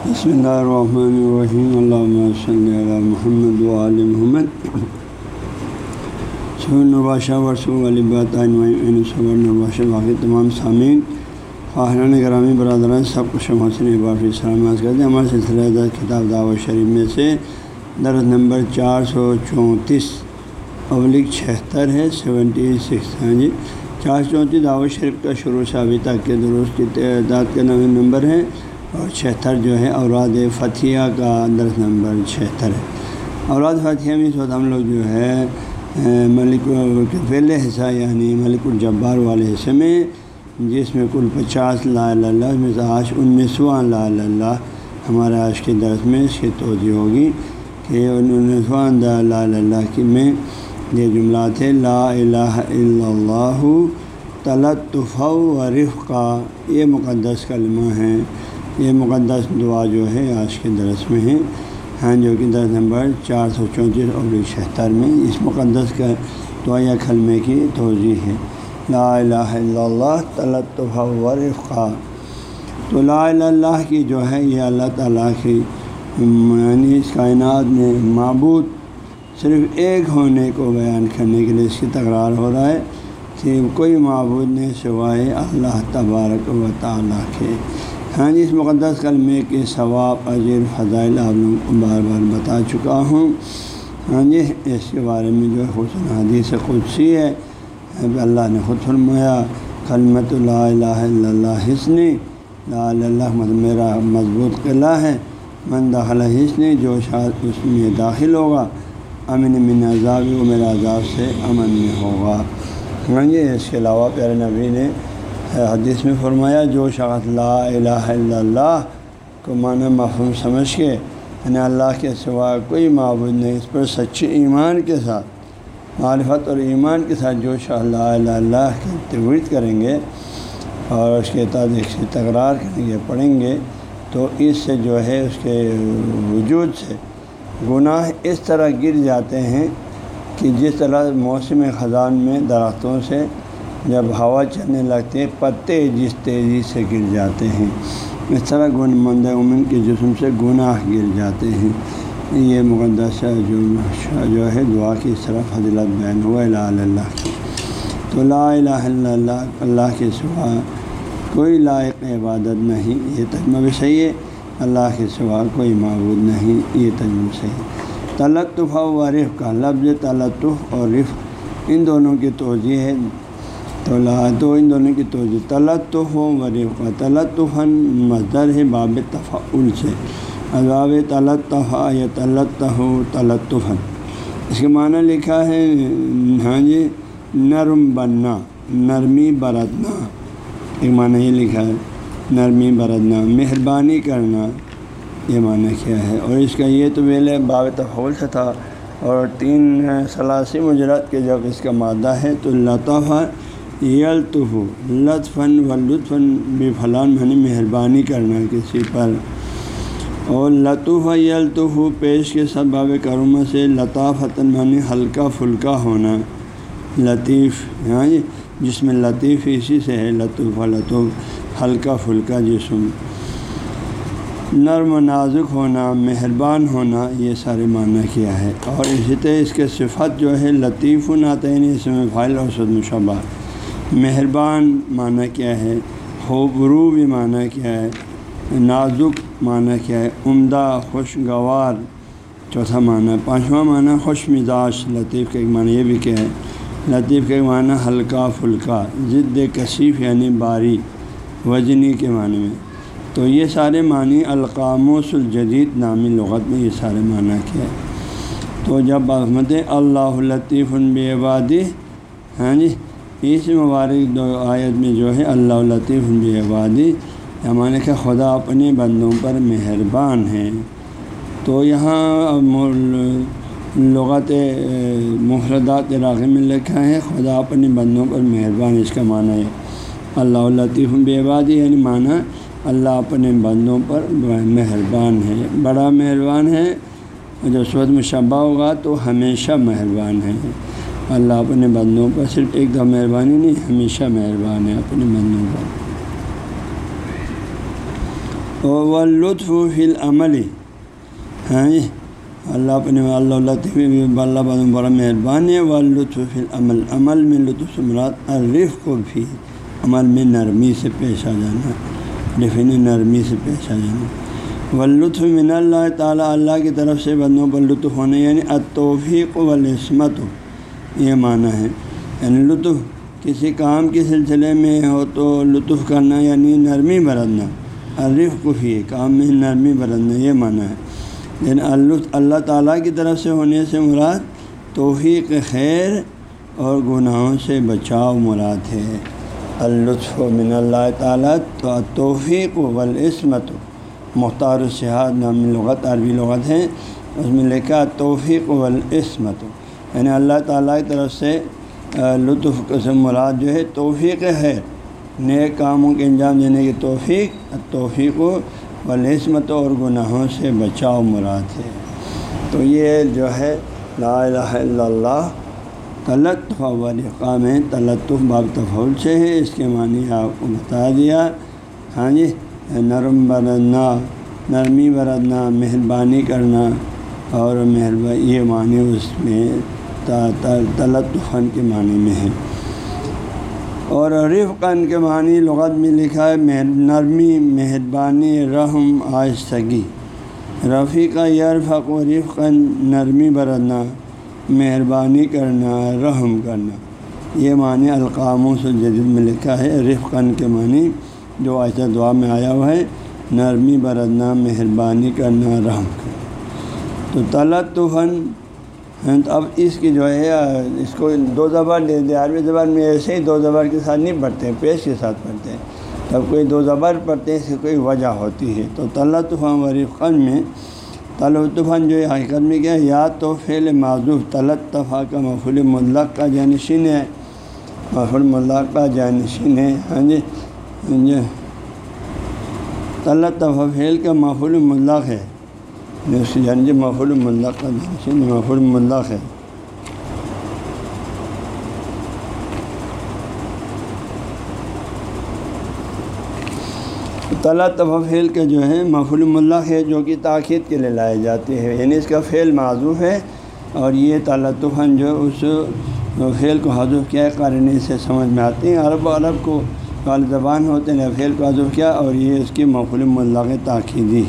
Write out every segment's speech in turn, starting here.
بسم اللہ الرحمن الرحیم اللہ صلی علی محمد وعلی محمد سور نباشہ ورسو علی صبر باقی تمام سامعین خواہران گرامی برادران سب کچھ حسن باقی سلامت کرتے ہیں ہمارے سلسلہ کتاب دعوت شریف میں سے درد نمبر چار سو چونتیس ابلک چھہتر ہے سیونٹی سکس ہاں جی چار سو چونتیس دعوت شریف کا شروع سے ابھی تک کے درست کی تعداد کا نمبر ہے اور چھہتر جو ہے اوراد فتھیہ کا درس نمبر چھہتر ہے۔ اوراد فتھیہ میں اس وقت ہم لوگ جو ہے ملک پہلے حصہ یعنی ملک الجبار والے حصے میں، جس میں کل پچاس لا اللہ میں سے آج انیسواں لا اللہ ہمارے آج کے درس میں اس کی توجہ ہوگی کہ انیسواں لا اللہ کی میں یہ جملات ہے لا الہ الا اللہ تلطف و رفقہ یہ مقدس کلمہ ہیں یہ مقدس دعا جو ہے آج کے درس میں ہے۔ ہاں جو کہ درس نمبر چار سو چونتیس اور چھہتر میں اس مقدس کا دعا کلمے کی توضیع ہے۔ لا الہ الا اللہ تلطف و تو لا الہ اللہ کی جو ہے یہ اللہ تعالیٰ کی یعنی اس کائنات میں معبود صرف ایک ہونے کو بیان کرنے کے لیے اس کی تکرار ہو رہا ہے کہ کوئی معبود نہیں سوائے اللہ تبارک و تعالیٰ کے۔ ہاں جی اس مقدس کلمے کے ثواب عجیر فضائل آپ لوگوں کو بار بار بتا چکا ہوں۔ ہاں جی اس کے بارے میں جو حسن حدیث قدسی ہے۔ اللہ نے خود فرمایا، کلمت اللہ الہ الا اللہ حسن، لا اللہ میرا مضبوط قلعہ ہے۔ من داخلہ حسن، جو شاید اس میں داخل ہوگا، امن من عذاب و میرا عذاب سے امن میں ہوگا۔ ہاں جی اس کے علاوہ پیارے نبی نے حدیث میں فرمایا، جو شخص لا الہ الا اللہ کو معنی مفہوم سمجھ کے یعنی اللہ کے سوا کوئی معبود نہیں، اس پر سچے ایمان کے ساتھ، معرفت اور ایمان کے ساتھ جو شاء اللہ الہ اللہ کی تربیت کریں گے اور اس کے تعداد سے تکرار کریں گے، پڑھیں گے، تو اس سے جو ہے، اس کے وجود سے گناہ اس طرح گر جاتے ہیں کہ جس طرح موسم خزان میں درختوں سے جب ہوا چلنے لگتی ہے پتے جس تیزی سے گر جاتے ہیں۔ اس طرح گن مند عمن کے جسم سے گناہ گر جاتے ہیں۔ یہ مقدس جو جو ہے، دعا کی اس طرح فضلت بین ہوا لا اللہ کی۔ تو لا الہ الا اللہ اللہ کے سوا کوئی لائق عبادت نہیں، یہ تجمہ بھی صحیح ہے۔ اللہ کے سوا کوئی معبود نہیں، یہ تجمہ صحیح تلطف و رف کا لفظ تلطف اور رف ان دونوں کی توجہ ہے۔ تو تو ان دونوں کی توجہ تلطف و ورف تلطفن مزدر ہے باب تفعل سے۔ عذاب تلطف یا تلط تلطفن اس کے معنی لکھا ہے ہاں جی نرم بننا، نرمی برتنا۔ ایک معنی یہ لکھا ہے، نرمی برتنا، مہربانی کرنا۔ یہ معنی کیا ہے؟ اور اس کا یہ تو ویلے باب تفعول سے تھا۔ اور تین ثلاثی مجرات کے جب اس کا مادہ ہے تو لطفہ یلطف لطفن و لطفن بے فلان منی مہربانی کرنا کسی پر۔ اور لطف یلطف پیش کے سباب کرم سے لطافت منی ہلکا پھلکا ہونا۔ لطیف ہاں جی جس میں لطیف اسی سے ہے، لطف و لطف، ہلکا پھلکا جسم۔ نرم و نازک ہونا، مہربان ہونا، یہ سارے معنی کیا ہے۔ اور اسی طرح اس کے صفت جو ہے، لطیف و نعتین اس میں فائل اور سد مشبہ مہربان معنی کیا ہے خوبرو بھی معنی کیا ہے، نازک معنی کیا ہے، عمدہ، خوشگوار، چوتھا معنی، پانچواں معنی، خوش مزاج، لطیف کا ایک معنی یہ بھی کیا ہے۔ لطیف کا ایک معنی، ہلکا پھلکا، ضد کشیف یعنی باری وزنی کے معنی میں۔ تو یہ سارے معنی القاموس الجدید نامی لغت میں یہ سارے معنی کیا ہے تو جب احمد اللہ لطیف بے عبادی ہاں جی اس مبارک دو آیت میں جو ہے، اللہ لطیف عبادی ہمارے کہ خدا اپنے بندوں پر مہربان ہے۔ تو یہاں لغت محردات علاقے میں لکھا ہے، خدا اپنے بندوں پر مہربان اس کا معنی ہے اللہ لطیف عبادی یعنی معنی اللہ اپنے بندوں پر مہربان ہے۔ بڑا مہربان ہے جو سود مشبہ ہوگا تو ہمیشہ مہربان ہے۔ اللہ اپنے بندوں پر صرف ایک دم مہربانی نہیں، ہمیشہ مہربان ہے اپنے بندوں پر۔ و لطف فل عملی ہاں جی اللہ اپنے اللہ لطف اللہ بڑا مہربان ہے۔ و لطف فل عمل عمل میں لطف مراد الرف کو بھی۔ عمل میں نرمی سے پیش آ جانا۔ لفن نرمی سے پیش آ جانا۔ و لطف من اللہ تعالیٰ اللہ کی طرف سے بندوں پر لطف ہونے یعنی اتوفیق و لسمت یہ معنی ہے۔ یعنی لطف، کسی کام کے سلسلے میں ہو تو لطف کرنا یعنی نرمی برتنا۔ الرف کو ہی کام میں نرمی برتنا، یہ معنی ہے۔ یعنی لیکن اللہ تعالیٰ کی طرف سے ہونے سے مراد توفیق خیر اور گناہوں سے بچاؤ مراد ہے۔ اللطف من اللہ تعالیٰ تو توفیق و ولعصمت مختار الصحاد نام لغت، عربی لغت ہے۔ اس میں لکھا توفیق و ولعصمت یعنی اللہ تعالیٰ کی طرف سے لطف قسم مراد جو ہے توفیق ہے۔ نئے کاموں کے انجام دینے کی توفیق توفیق و ولحسمت اور گناہوں سے بچاؤ مراد ہے۔ تو یہ جو ہے، لا الہ الا اللہ تلطف والقام ہے تلطف باب تفول سے ہے۔ اس کے معنی آپ کو بتا دیا۔ ہاں جی نرم برتنا نرمی برتنا مہربانی کرنا اور مہربانی، یہ معنی اس میں تلطفن کے معنی میں ہے۔ اور رفقن کے معنی لغت میں لکھا ہے نرمی، مہربانی، رحم، آہستگی۔ رفیق یرفق و رفقن نرمی برتنا، مہربانی کرنا، رحم کرنا۔ یہ معنی القاموں سے جدید میں لکھا ہے۔ رفقن کے معنی جو ایسا دعا میں آیا ہوا ہے، نرمی برتنا، مہربانی کرنا، رحم کرنا۔ تو تلطفن تو اب اس کی جو ہے، اس کو دو زبان لے دے عربی زبان میں ایسے ہی دو زبان کے ساتھ نہیں پڑھتے ہیں، پیش کے ساتھ پڑھتے ہیں۔ تب کوئی دو زبر پڑھتے ہیں، اس کی کوئی وجہ ہوتی ہے۔ تو طلطفان وریفن میں طلطفان جو ہے، حقیقت میں کیا ہے، یا تو فعل معذوف طلطفا کا مفول ملق کا جانشین ہے۔ مفول ملق کا جانشین ہے۔ ہاں جی ہاں جی۔ طلطفا فعل کا مفول ملق ہے۔ یعنی, یعنی محفول ملق کا محفول ملق ہے۔ یعنی طلّہ فعل کے جو ہے محفول ملق ہے جو کہ تاخیر کے لیے لائے جاتے ہیں۔ یعنی اس کا فعل معذوف ہے اور یہ تعلطفن جو اس فعل کو حضف کیا ہے قارنی سے سمجھ میں آتے ہیں۔ عرب و عرب کو قال زبان ہوتے ہیں، فعل کو حضف کیا اور یہ اس کی محفول ملق تاخیری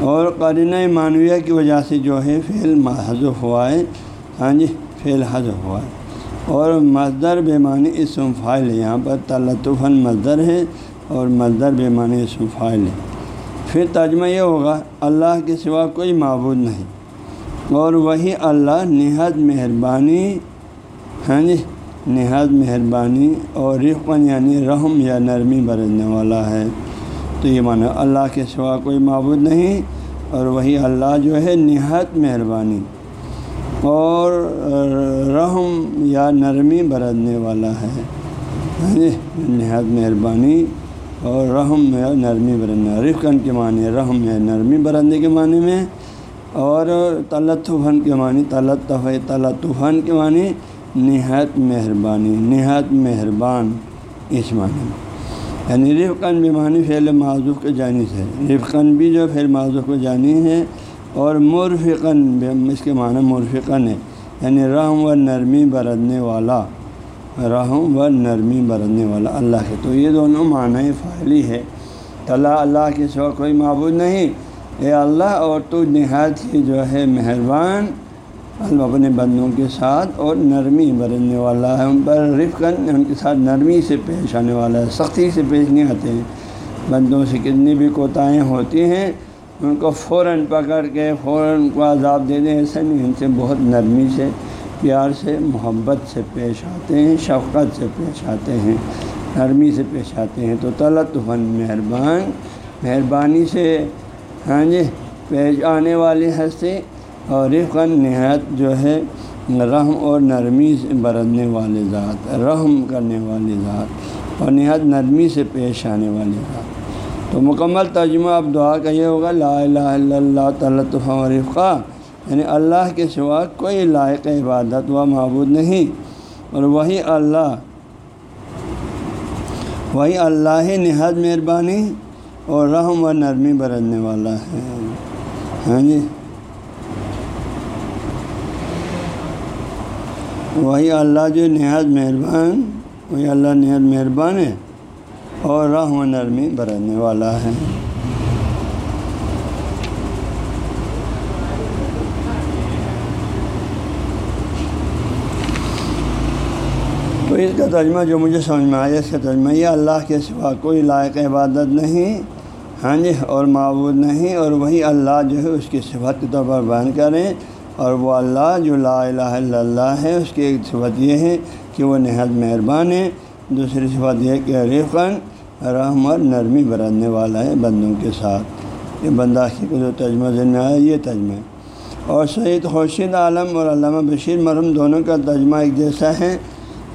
اور قرینہ معنویہ کی وجہ سے جو ہے فعل حذف ہوا ہے۔ ہاں جی فعل حذف ہوا ہے۔ اور مزدر بے معنی اسم فائل ہے۔ یہاں پر تلطفن مزدر ہے اور مزدر بے معنی اسم فائل ہے۔ پھر ترجمہ یہ ہوگا، اللہ کے سوا کوئی معبود نہیں۔ اور وہی اللہ نہایت مہربانی ہاں جی نہایت مہربانی اور رفقن یعنی رحم یا نرمی برتنے والا ہے۔ تو یہ مانا اللہ کے سوا کوئی معبود نہیں اور وہی اللہ جو ہے نہایت مہربانی اور رحم یا نرمی برتنے والا ہے۔ ہاں جی نہایت مہربانی اور رحم یا نرمی برتنا رفقن کے معنی رحم یا نرمی برتنے کے معنی میں اور تلطفن کے معنی، تلطف تلطفن کے معنی نہایت مہربانی، نہایت مہربان، اس معنی میں۔ یعنی رفقن بھی معنی فعل معذوف کے جانی سے رفقن بھی جو فعل معذوف کو جانی ہے اور مرفقن اس کے معنی مرفقن ہے۔ یعنی رحم و نرمی برتنے والا۔ رحم و نرمی برتنے والا اللہ کے۔ تو یہ دونوں معنی فعلی ہے اللہ اللہ کے سوا کوئی معبود نہیں۔ اے اللہ اور تو نہایت ہی جو ہے مہربان۔ اللہ اپنے بندوں کے ساتھ اور نرمی برتنے والا ہے۔ ان پر رفقن ان کے ساتھ نرمی سے پیش آنے والا ہے، سختی سے پیش نہیں آتے۔ ہیں بندوں سے کتنی بھی کوتاہیں ہوتی ہیں، ان کو فوراً پکڑ کے، فوراً کو عذاب دے دیں، ایسا نہیں، ان سے بہت نرمی سے، پیار سے، محبت سے پیش آتے ہیں، شفقت سے پیش آتے ہیں، نرمی سے پیش آتے ہیں۔ تو طلط فن مہربان، مہربانی سے ہاں جی پیش آنے والی ہستی اور رفقن نہایت جو ہے، رحم اور نرمی سے برتنے والے ذات، رحم کرنے والی ذات اور نہایت نرمی سے پیش آنے والی ذات۔ تو مکمل ترجمہ اب دعا کا یہ ہوگا، لا الہ الا اللہ تعلّہ و رفقہ یعنی اللہ کے سوا کوئی لائق عبادت و معبود نہیں۔ اور وہی اللہ وہی اللہ نہایت مہربانی اور رحم و نرمی برتنے والا ہے۔ ہاں جی؟ وہی اللہ جو نہایت مہربان، وہی اللہ نہایت مہربان ہے اور رحم و نرمی برتنے والا ہے۔ تو اس کا ترجمہ جو مجھے سمجھ میں آیا، اس کا ترجمہ یہ اللہ کے سوا کوئی لائق عبادت نہیں ہاں جی اور معبود نہیں، اور وہی اللہ جو ہے اس کی صفت کے طور پر بیان کریں۔ اور وہ اللہ جو لا الہ الا اللہ ہے، اس کی ایک صفت یہ ہے کہ وہ نہایت مہربان ہے۔ دوسری صفت یہ کہ رفقن رحم اور نرمی برتنے والا ہے بندوں کے ساتھ۔ یہ بندہ کی کو جو ترجمہ ذہن میں آیا، یہ ترجمہ ہے۔ اور سعید خورشید عالم اور علامہ بشیر مرحوم دونوں کا ترجمہ ایک جیسا ہے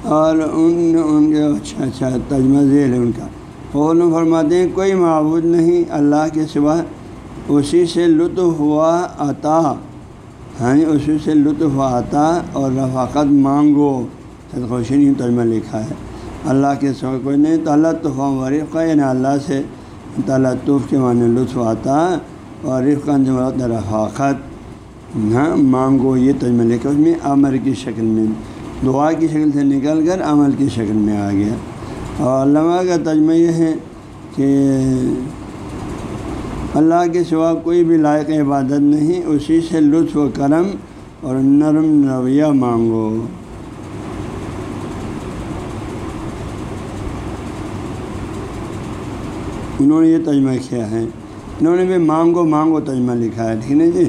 اور ان ان کے اچھا اچھا ترجمہ ذیل ہے ان کا۔ فون فرماتے ہیں، کوئی معبود نہیں، اللہ کے سوا اسی سے لطف ہوا عطا۔ ہاں جی، اسی سے لطف عطا اور رفاقت مانگو سید خوشی نے ترجمہ لکھا ہے۔ اللہ کے سوا کوئی نہیں تلطف و رفقہ یعنی اللہ سے تلطف کے معنی لطف عطا اور رفقہ مراد رفاقت۔ ہاں مانگو، یہ ترجمہ لکھا اس میں امر کی شکل میں، دعا کی شکل سے نکل کر عمل کی شکل میں آ گیا۔ اور علامہ کا تجمہ یہ ہے کہ اللہ کے سوا کوئی بھی لائق عبادت نہیں، اسی سے لطف و کرم اور نرم رویہ مانگو۔ انہوں نے یہ تجمہ کیا ہے۔ انہوں نے بھی مانگو مانگو تجمہ لکھا ہے، ٹھیک ہے جی؟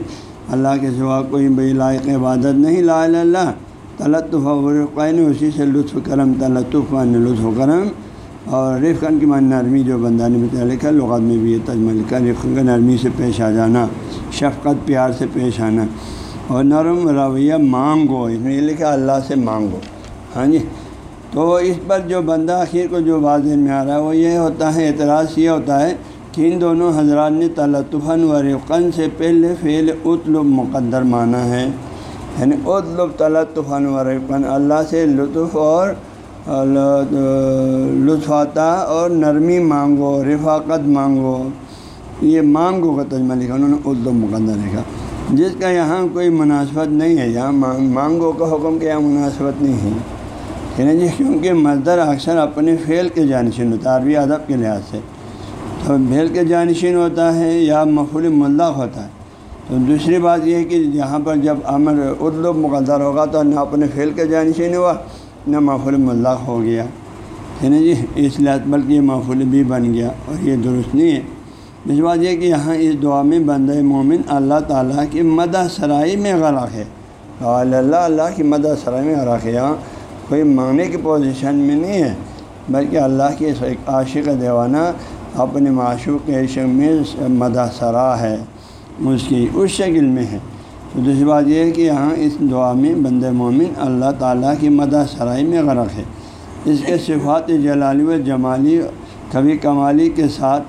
اللہ کے سوا کوئی بھی لائق عبادت نہیں، لا اللہ، تلطف و اسی سے لطف کرم، تلطف لطف و کرم۔ اور رفقن کی مان نرمی جو بندہ نے بتایا لکھا لغت میں بھی یہ تجمہ لکھا رفق نرمی سے پیش آ جانا، شفقت، پیار سے پیش آنا۔ اور نرم رویہ مانگو، اس میں یہ لکھا اللہ سے مانگو۔ ہاں جی؟ تو اس پر جو بندہ آخر کو جو واضح میں آ رہا ہے، وہ یہ ہوتا ہے، اعتراض یہ ہوتا ہے کہ ان دونوں حضرات نے تلطفن و رفقن سے پہلے فعل اطلب مقدر مانا ہے۔ یعنی اطلب تلطفن و رفقن اللہ سے لطف اور لطف آتا اور نرمی مانگو، رفاقت مانگو، یہ مانگو کا تجمہ لکھا، انہوں نے اطلب مقدر لکھا۔ جس کا یہاں کوئی مناسبت نہیں ہے، یہاں مانگو کا حکم کے یہاں مناسبت نہیں ہے۔ یعنی جی کیونکہ مزدر اکثر اپنے فعل کے جانشین ہوتا ہے، عربی ادب کے لحاظ سے۔ تو بھیل کے جانشین ہوتا ہے یا مفول ملق ہوتا ہے۔ تو دوسری بات یہ ہے کہ یہاں پر جب امر اردو مقدر ہوگا تو نہ اپنے فعل کے جانشین ہوا نہ مفول ملق ہو گیا۔ ہے نا جی؟ اس لحاظ بلکہ یہ بھی بن گیا اور یہ درست نہیں ہے۔ اس بات یہ کہ یہاں اس دعا میں بندہ مومن اللہ تعالیٰ کی مدہ سرائی میں غرق ہے۔ اللہ اللہ کی مدہ سرائی میں غرق ہے۔ یہاں کوئی مانگنے کی پوزیشن میں نہیں ہے، بلکہ اللہ کی ایک عاشق دیوانہ اپنے معشوق کے عشق میں مدہ سرا ہے۔ اس کی اس شکل میں ہے۔ دوسری بات یہ ہے کہ یہاں اس دعا میں بند مومن اللہ تعالیٰ کی مدہ سرائی میں غرق ہے۔ اس کے صفات جلالی و جمالی، کبھی کمالی کے ساتھ۔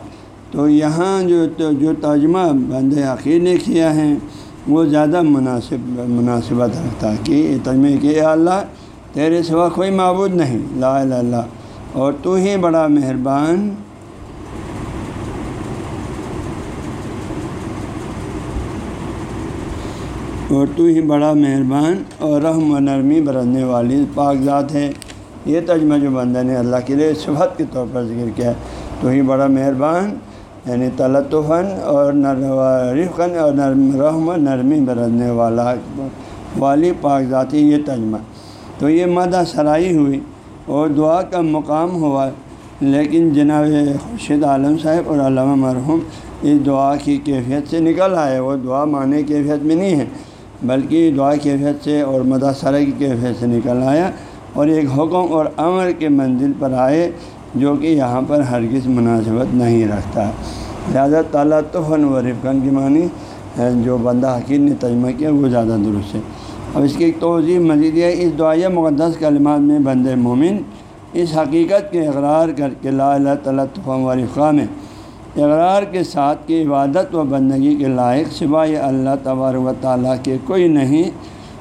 تو یہاں جو جو ترجمہ بند حقیر نے کیا ہے، وہ زیادہ مناسب، مناسبت رکھتا ہے کہ تجمہ کہ اللہ، تیرے سوا کوئی معبود نہیں، لا اللہ۔ اور تو ہی بڑا مہربان اور تو ہی بڑا مہربان اور رحم و نرمی برتنے والی پاک ذات ہے۔ یہ تجمہ جو بندہ نے اللہ کے لیے صفت کے طور پر ذکر کیا ہے، تو ہی بڑا مہربان یعنی تلطفن اور رفقن اور نرم، رحم و نرمی برتنے والا والی پاک ذاتی یہ تجمہ۔ تو یہ مدہ سرائی ہوئی اور دعا کا مقام ہوا، لیکن جناب خورشید عالم صاحب اور علامہ مرحوم اس دعا کی کیفیت سے نکل آئے۔ وہ دعا معنی کیفیت میں نہیں ہے۔ بلکہ دعا کیفیت سے اور مدہ سرائی کی کیفیت سے نکل آیا اور ایک حکم اور امر کے منزل پر آئے جو کہ یہاں پر ہرگز مناسبت نہیں رکھتا۔ لہٰذا تعالیٰ تو فن و رفقن کی معنی جو بندہ حقیق نے تجمہ کیا وہ زیادہ درست ہے۔ اب اس کی ایک توضیع مزید ہے، اس دعائیہ مقدس کلمات میں بند مومن اس حقیقت کے اقرار کر کے لا اللہ تعالیٰ و رفقہ میں اقرار کے ساتھ کہ عبادت و بندگی کے لائق سوائے اللہ تبار و تعالیٰ کے کوئی نہیں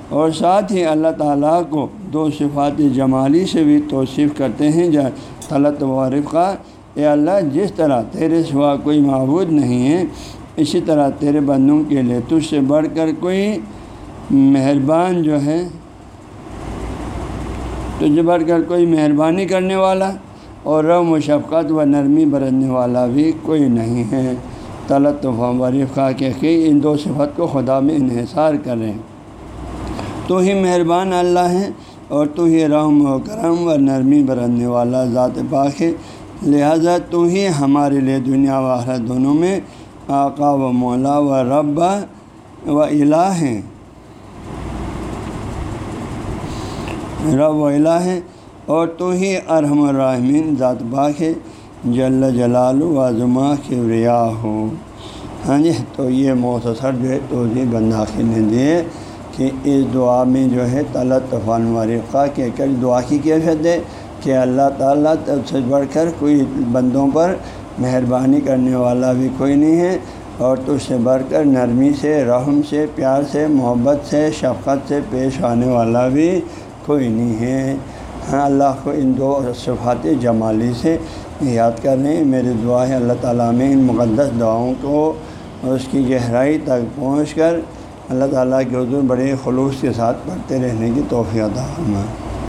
اور ساتھ ہی اللہ تعالیٰ کو دو صفات جمالی سے بھی توصیف کرتے ہیں جہاں طلط و رفقہ۔ اے اللہ، جس طرح تیرے سوا کوئی معبود نہیں ہے، اسی طرح تیرے بندوں کے لیے تجھ سے بڑھ کر کوئی مہربان جو ہے تجھے بڑھ کر کوئی مہربانی کرنے والا۔ اور رم و شفقت و نرمی برتنے والا بھی کوئی نہیں ہے۔ طلط و رفقا کے کہ ان دو صفت کو خدا میں انحصار کریں۔ تو ہی مہربان اللہ ہے اور تو ہی رحم و کرم و نرمی برتنے والا ذات پاک ہے۔ لہذا تو ہی ہمارے لیے دنیا و آخرت دونوں میں آقا و مولا و رب و الہ ہیں۔ رب و الہ ہے اور تو ہی ارحم الرحمین ذات پاک ہے جل جلال و کے ریا ہو۔ ہاں جی تو یہ مختصر جو ہے تو جی بنداخی نے دیے کہ اس دعا میں جو ہے طلط طفان ورقہ کے کر دعا کی کیفیت ہے کہ اللہ تعالیٰ تب سے بڑھ کر کوئی بندوں پر مہربانی کرنے والا بھی کوئی نہیں ہے اور تو سے بڑھ کر نرمی سے، رحم سے، پیار سے، محبت سے، شفقت سے پیش آنے والا بھی کوئی نہیں ہے۔ ہاں، اللہ کو ان دو صفات جمالی سے یاد کر لیں میری دعا ہے اللہ تعالیٰ میں ان مقدس دعاؤں کو اس کی گہرائی تک پہنچ کر اللہ تعالیٰ کے حضور بڑے خلوص کے ساتھ پڑھتے رہنے کی توفیع فرمائے۔